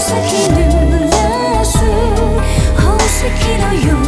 先のらす宝石のよう